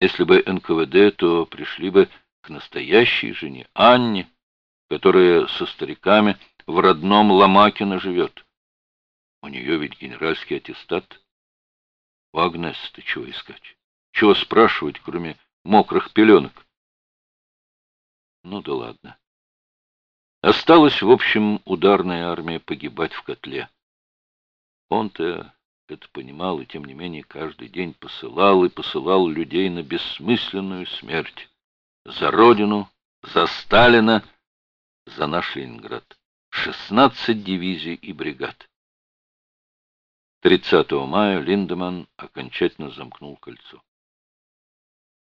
Если бы НКВД, то пришли бы к настоящей жене, Анне, которая со стариками в родном Ломакино живет. У нее ведь генеральский аттестат. У Агнес-то чего искать? Чего спрашивать, кроме мокрых пеленок? Ну да ладно. Осталась, в общем, ударная армия погибать в котле. Он-то это понимал и, тем не менее, каждый день посылал и посылал людей на бессмысленную смерть. За Родину, за Сталина, за наш Ленинград. 16 дивизий и бригад. 30 мая Линдеман окончательно замкнул кольцо.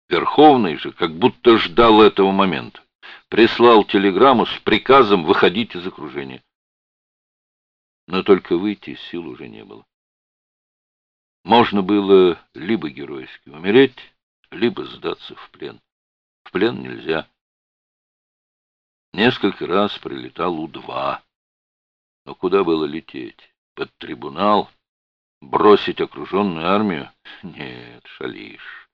Верховный же как будто ждал этого момента. Прислал телеграмму с приказом выходить из окружения. Но только выйти сил уже не было. Можно было либо геройски умереть, либо сдаться в плен. В плен нельзя. Несколько раз прилетал У-2. Но куда было лететь? Под трибунал? Бросить окруженную армию? Нет, шалишь.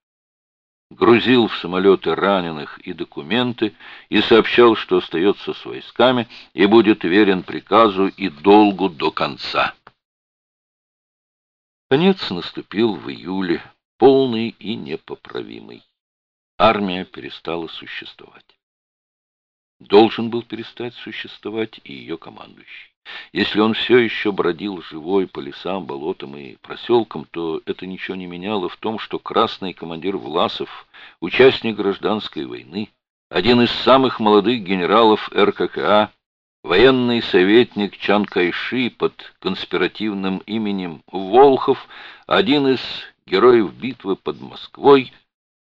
Грузил в самолеты раненых и документы и сообщал, что остается с войсками и будет верен приказу и долгу до конца. Конец наступил в июле, полный и непоправимый. Армия перестала существовать. Должен был перестать существовать и ее командующий. Если он все еще бродил живой по лесам, болотам и проселкам, то это ничего не меняло в том, что красный командир Власов, участник гражданской войны, один из самых молодых генералов РККА, военный советник Чан Кайши под конспиративным именем Волхов, один из героев битвы под Москвой,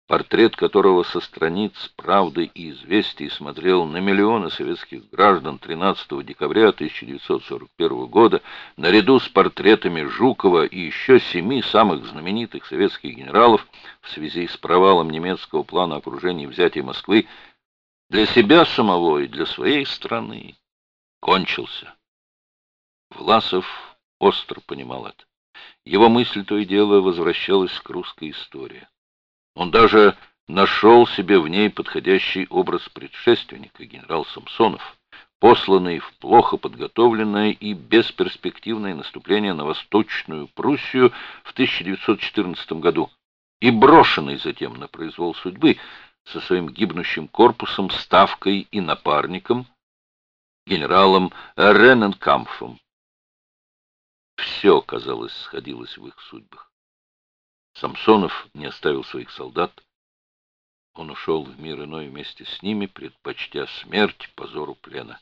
портрет которого со страниц «Правды» и «Известий» смотрел на миллионы советских граждан 13 декабря 1941 года, наряду с портретами Жукова и еще семи самых знаменитых советских генералов в связи с провалом немецкого плана окружения и взятия Москвы, для себя самого и для своей страны кончился. Власов остро понимал это. Его мысль то и дело возвращалась к русской истории. Он даже нашел себе в ней подходящий образ предшественника, генерал Самсонов, посланный в плохо подготовленное и бесперспективное наступление на Восточную Пруссию в 1914 году и брошенный затем на произвол судьбы со своим гибнущим корпусом, ставкой и напарником, генералом Рененкамфом. Все, казалось, сходилось в их судьбах. Самсонов не оставил своих солдат. Он ушел в мир иной вместе с ними, предпочтя смерть позору плена.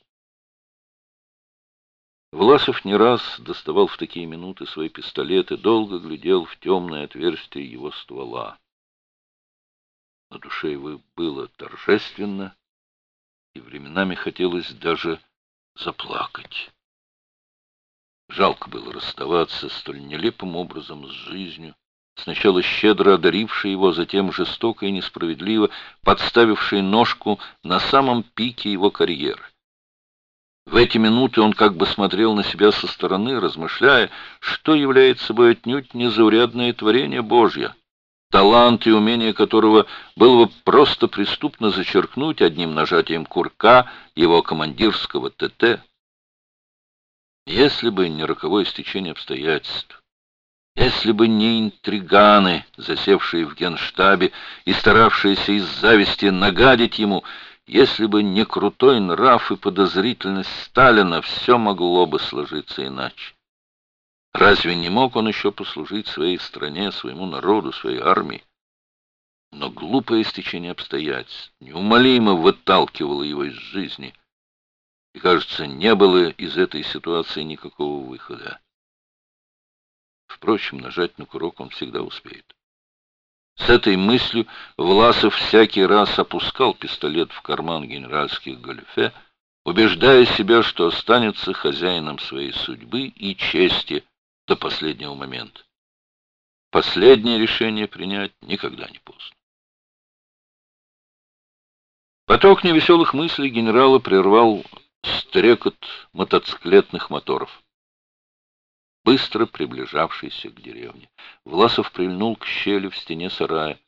Власов не раз доставал в такие минуты свои пистолеты, долго глядел в темное отверстие его ствола. На душе его было торжественно, и временами хотелось даже заплакать. Жалко было расставаться столь нелепым образом с жизнью, сначала щедро одаривший его, затем жестоко и несправедливо подставивший ножку на самом пике его карьеры. В эти минуты он как бы смотрел на себя со стороны, размышляя, что является собой отнюдь незаурядное творение Божье, талант и умение которого было бы просто преступно зачеркнуть одним нажатием курка его командирского ТТ. Если бы не роковое стечение обстоятельств, если бы не интриганы, засевшие в генштабе и старавшиеся из зависти нагадить ему, если бы не крутой нрав и подозрительность Сталина, все могло бы сложиться иначе. Разве не мог он еще послужить своей стране, своему народу, своей армии? Но глупое стечение обстоятельств неумолимо выталкивало его из жизни. И, кажется, не было из этой ситуации никакого выхода. Впрочем, нажать на курок он всегда успеет. С этой мыслью Власов всякий раз опускал пистолет в карман генеральских галифе, убеждая себя, что останется хозяином своей судьбы и чести до последнего момента. Последнее решение принять никогда не поздно. Поток невеселых мыслей генерала прервал стрекот мотоциклетных моторов быстро приближавшийся к деревне. Власов прильнул к щели в стене сарая.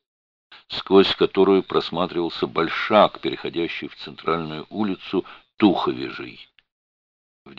сквозь которую просматривался большак, переходящий в центральную улицу Туховежей.